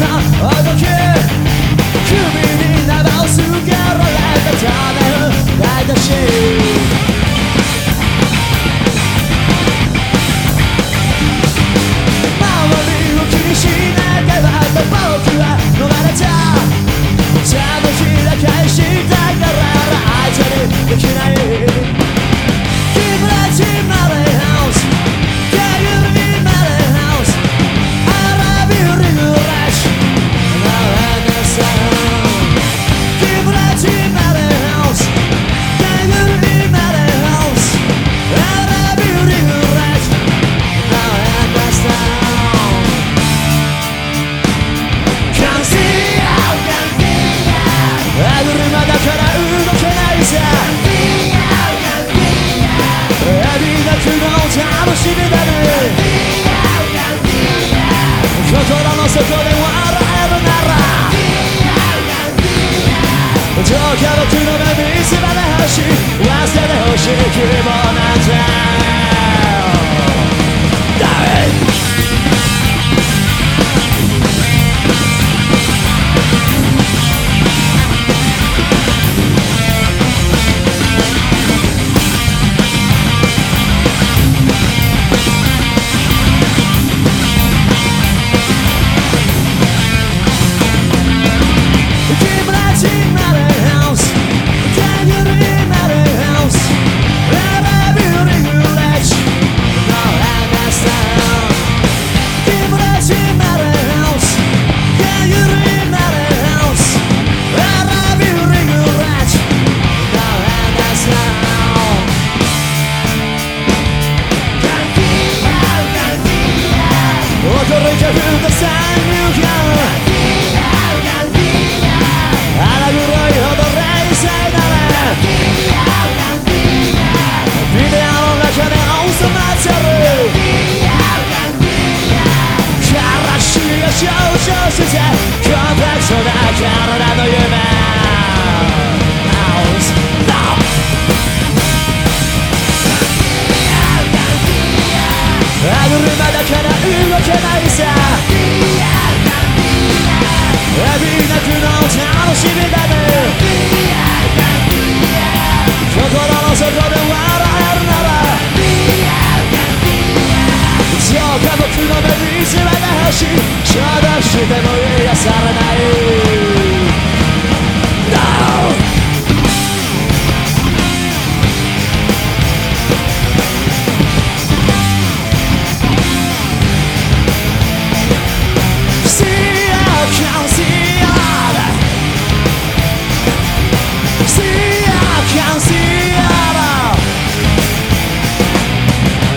Argentina そこで笑えるなら。どうか僕の目怒る車だから動けないさ。美なくの楽しみだね。心の底で笑えるなら。どうか僕の目に見せ場が欲しい。承諾しても癒されない